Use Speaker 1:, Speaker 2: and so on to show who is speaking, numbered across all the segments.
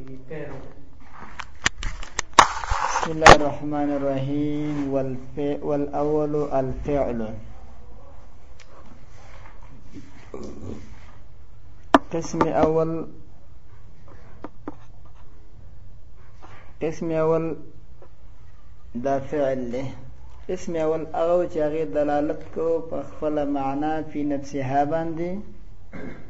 Speaker 1: بسم الله الرحمن الرحيم والأول الفعل قسم اول قسم اول دا فعل له اسم اول هغه چې هغه دلالت کو په خپل معنا په نفسها باندې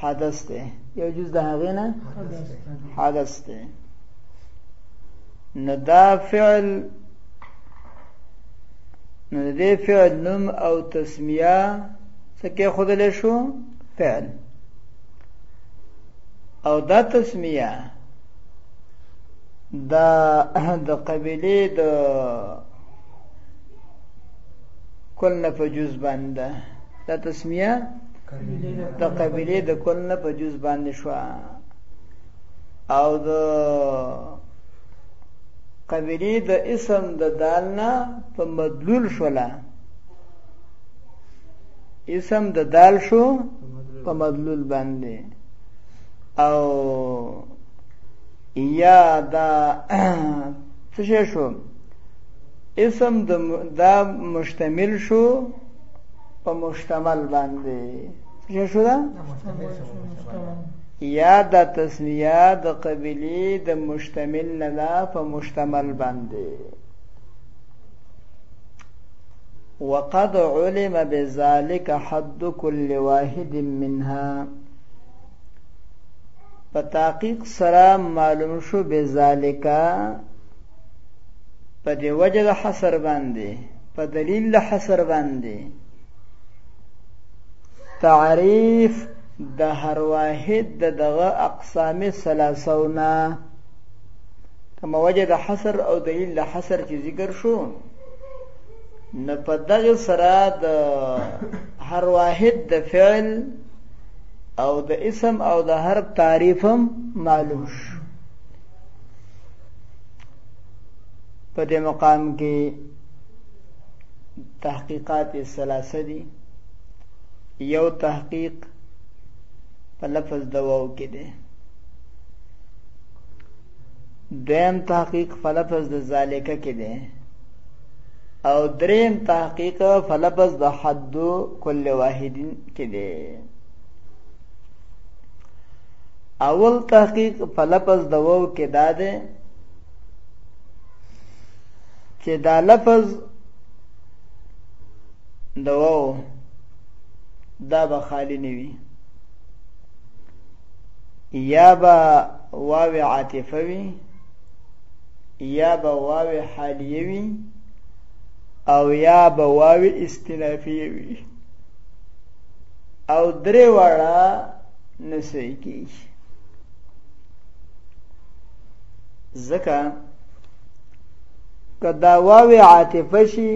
Speaker 1: حدث ده یو جز د هغه نه حدث ده نو دا فعل نو دې فعل نوم او تسمیه څه کې خودلې شو فعل او دا تسمیه دا د قبيله د کل نه په جز باندې دا تسمیه د قبيله د کل نه په جز باندې شو او د قبيله د اسم د دال نه په مدلول شولا اسم د دال شو په مدلول باندې او یا دا څه شو اسم د دا مشتمل شو په مشتمل باندې څه شو دا یا دا تسنیه د قبیله د مشتمل نه ده په مشتمل باندې وقد علم بذلك حد كل واحد منها په تحقیق سره معلوم شو بذالکا په دې وجه د حصر باندې په دلیل د حصر باندې تعریف د هر واحد د دغه اقسام ثلاثونه کوم وجه د حصر او دلیل د حصر چې ذکر شو نو په دغه سره د هر واحد د فعل او د اسم او د حرف تعریفم معلوم شو په دې مقام کې تحقیقات ثلاثه دي یو تحقیق په لفظ د واو کې دی دویم تحقیق په لفظ د ذالکه کې دی او دریم تحقیق په لفظ د حد کل واحد کې دی اول تحقیق په لفظ د وو کې دا دی چې دا لفظ د وو دا به خالی نه وي یا به واو عاطفه وي یا به واو حالیه وي او یا به واو استنافیه وي او درې واړه نسوي کېږي ځکه که دا واوې عاطفه شي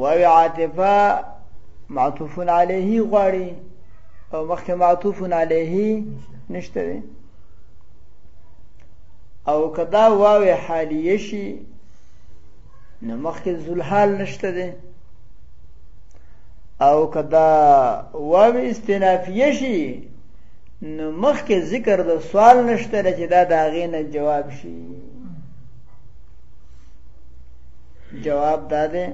Speaker 1: واوې عاطفه معطوف علیه غواړي او مخکې معطوف علیه نشته دی او که دا واوې حالیه شي نو مخکې ذوالحال نشته دی او کدا واو استنافیه شي نو مخکې ذکر د سوال نشته چې دا د هغې نه جواب شي جواب دا دی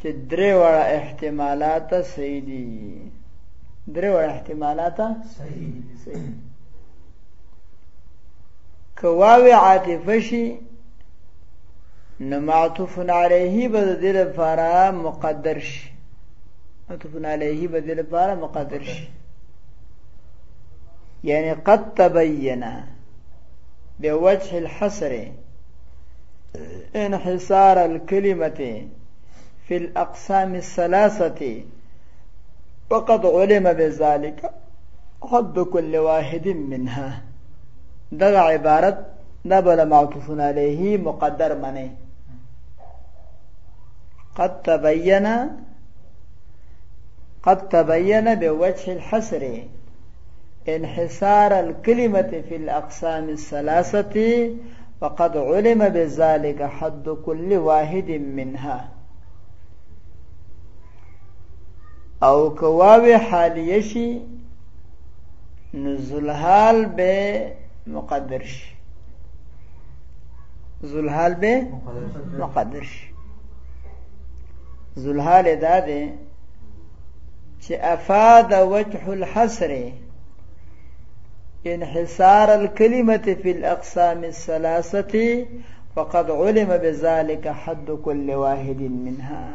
Speaker 1: چې درې وړه احتمالات صحیح دي درې وړه احتمالات صحیح دي که واو عاطفه شي نو معطوف علیه به د دې لپاره مقدر شي معطوف علیه به د دې لپاره مقدر شي یعنی قد تبین بوجه الحصر انحصار الكلمة في الأقسام الثلاثة وقد علم بذلك حد كل واحد منها دغ عبارة نبل معطوف عليه مقدر منه قد تبين قد تبين بوجه الحسر انحسار الكلمة في الأقسام الثلاثة وقد علم بذلك حد كل واحد منها او کواو حالیه شي نزلحال به مقدر شي زلحال به مقدر شی زلحال دا ده افاد وجه الحسر انحصار الكلمة في الأقسام الثلاثة فقد علم بذلك حد كل واحد منها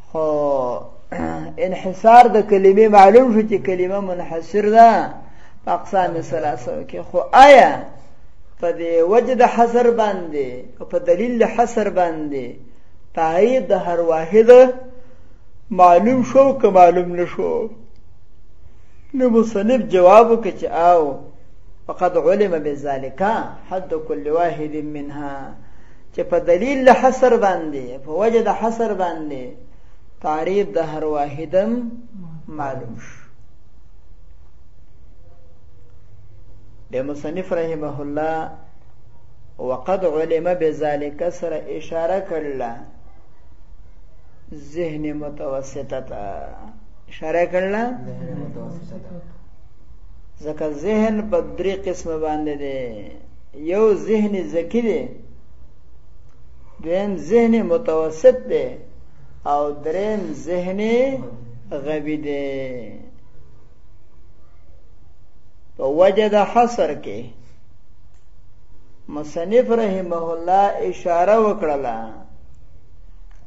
Speaker 1: خو انحصار د کلمې معلوم شو چې کلمه منحصر ده په اقسام ثلاثه کې خو آیا په دې وجه د حصر باندې او په دلیل د حصر باندې تایید د هر واحد معلوم شو که معلوم نشو نو مصنف جواب وکړي چې او فقد علم بذلك حد كل واحد منها چې په دلیل د حصر باندې په وجه د حصر باندې تعریب د هر واحدم معلوم شو د مصنف رحمه الله وقد علم بذلك سر اشاره کړل ذهن متوسطه ته اشاره کړل ذهن متوسطه ځکه ذهن په درې قسم باندې دی یو ذهن ذکی دی دویم ذهن متوسط دی او دریم ذهن غبی دی په وجه د حصر کې مصنف رحمه الله اشاره وکړله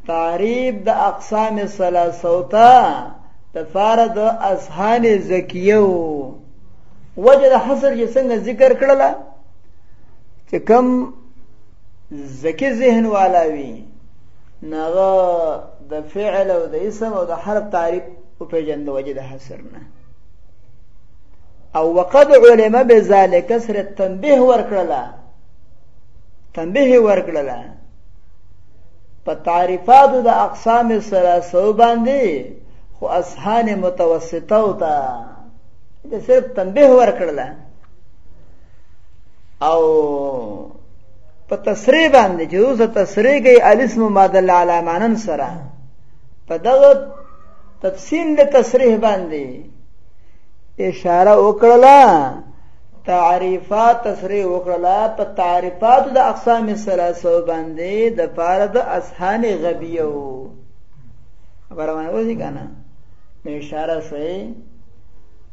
Speaker 1: تعریب د اقسام ثلاثه ته د فارد اذهان زکیو وجه د حصر چې څنګه ذکر کړله چې کم ذکی ذهن والا وي نغه د فعل او د اسم او د حرف تعریف او پیجن د وجه د حصر نه او وقد علم بذلك سر تنبيه ورکړلا تنبيه ورکړلا په تعریفاتو د اقسام سره سو باندې خو اسهان متوسطه او ته د صرف تنبیه ورکړل او په تسری باندې چې اوس تسری کې الاسم مادل علی مانن سره په دغه تفصیل د تسریح باندې اشاره وکړه تعریفا تسریح وکړه په تعریفات د اقسام ثلاثه باندې د پاره د اسهان غبیو برمانه وځي کنه نو اشاره شوې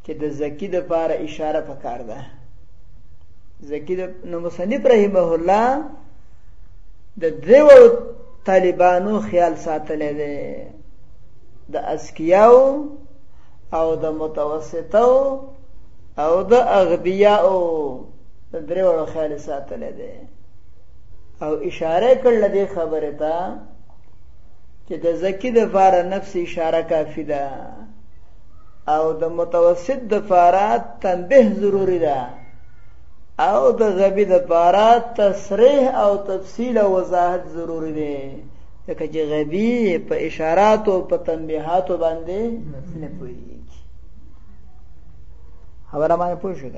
Speaker 1: چې د زکی د پاره اشاره پکار ده زکی د نو مصنف رحمه الله د دیو طالبانو خیال ساتلې ده د اسکیاو او د متوسطو او د اغبیاو د دریو خیال ساتلې ده او اشاره کړل دې خبره ته چې د زکي دپاره نفس اشاره کافي ده او د متوسط دپاره تنبه ضروري ده او د غبي دپاره تصریح او تفصیل او وضاحت ضروري دی ځکه چې غبي په اشارات او په تنبیهاتو باندې نه پوهیږي خبره باندې پوه شو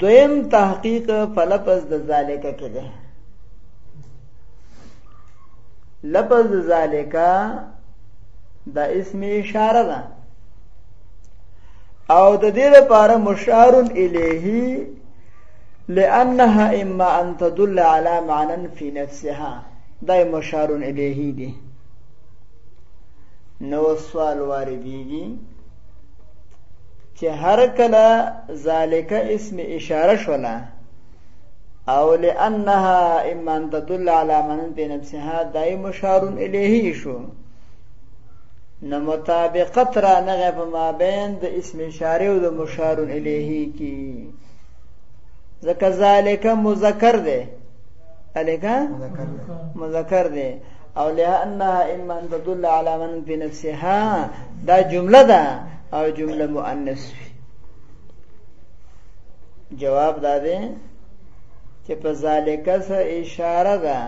Speaker 1: دویم تحقیق فلپس د ذالک کې ده لفظ ذالک دا اسم اشاره ده او د دې لپاره مشار الیه لانها اما ان تدل على معنى في نفسها دا مشار الیه دی نو سوال واردېږي چې هر کله ذالک اسم اشاره شوله او لانها اما ان تدل على من في نفسها دای مشار الیه شو نو مطابقت را نغه په مابین د اسم اشاره او د مشار الیه کی ځکه ذالک مذکر دی الکه مذکر دی او لانها اما ان تدل على من في نفسها دا جمله ده او جمله مؤنث جواب دا دی چې په ذالک سره اشاره ده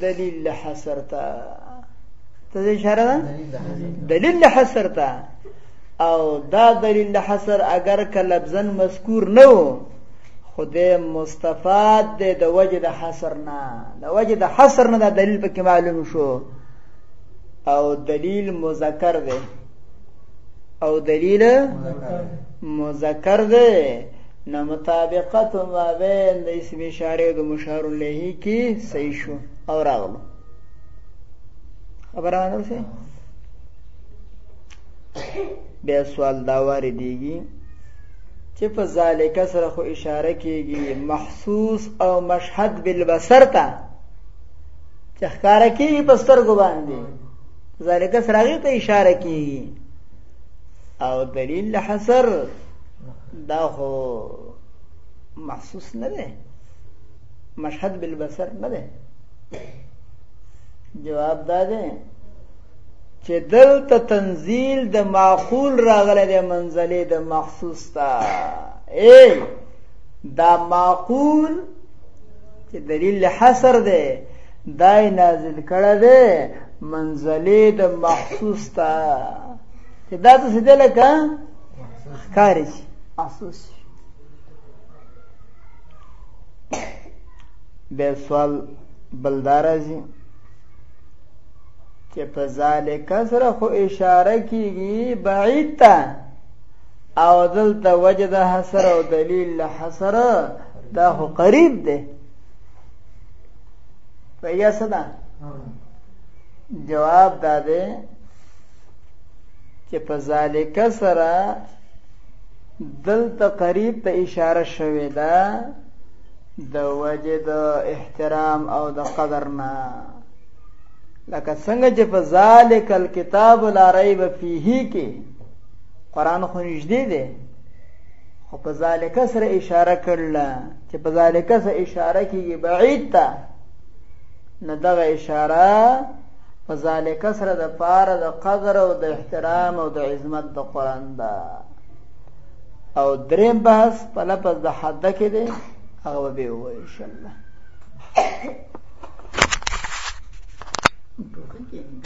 Speaker 1: دلیل حسر ته ته اشاره ده دلیل حسر ته او دا دلیل حسر اگر که لفظا مذکور نه و خدای مستفاد ده د وجه د حسر نه د وجه د حسر نه دا دلیل پکې معلوم شو او دلیل مذکر ده او دلیل مذکر دی نو مطابقت ما بین د اسم اشاره او د مشار الیه کی صحیح شو او راغلو خبره نه وسه بیا سوال دا واردېږي چې په ذالک سره خو اشاره کیږي محسوس او مشهد بالبصر ته چې ښکارا کیږي په سترګو باندې ذالک سراغی ته اشاره کیږي او دلیل حصر دا خو محسوس نه ده مشهد بالبصر نه ده جواب دا ده چې دلته تنزيل د معقول راغله د منزله د مخصوص تا اے دا معقول چې دلیل حصر دی دای نازل کړه دی منزله د محسوس تا چې دا څه دی لکه ښکاری شي محسوس شي به سوال بلدارځي چې په ذالک سره خو اشاره کیږي بعید ته او دلته وجد حسر او دلیل حسر دا خو قریب دی پیدا څه ده جواب دا دی چې په ذالک سره دلته قریب ته اشاره شوې ده د وجه د احترام او د قدر نه لکه څنګه چې په ذالک الكتاب لا ریب فیه کې قران خو نږدې دی خو په ذالک سره اشاره کړل چې په ذالک سره اشاره کیږي بعید ته نه دغه اشاره په ذالک سره د پاره د قدر او د احترام او د عظمت د قران دا او دریم بحث په لپس د حد کې دی هغه به وو ان شاء الله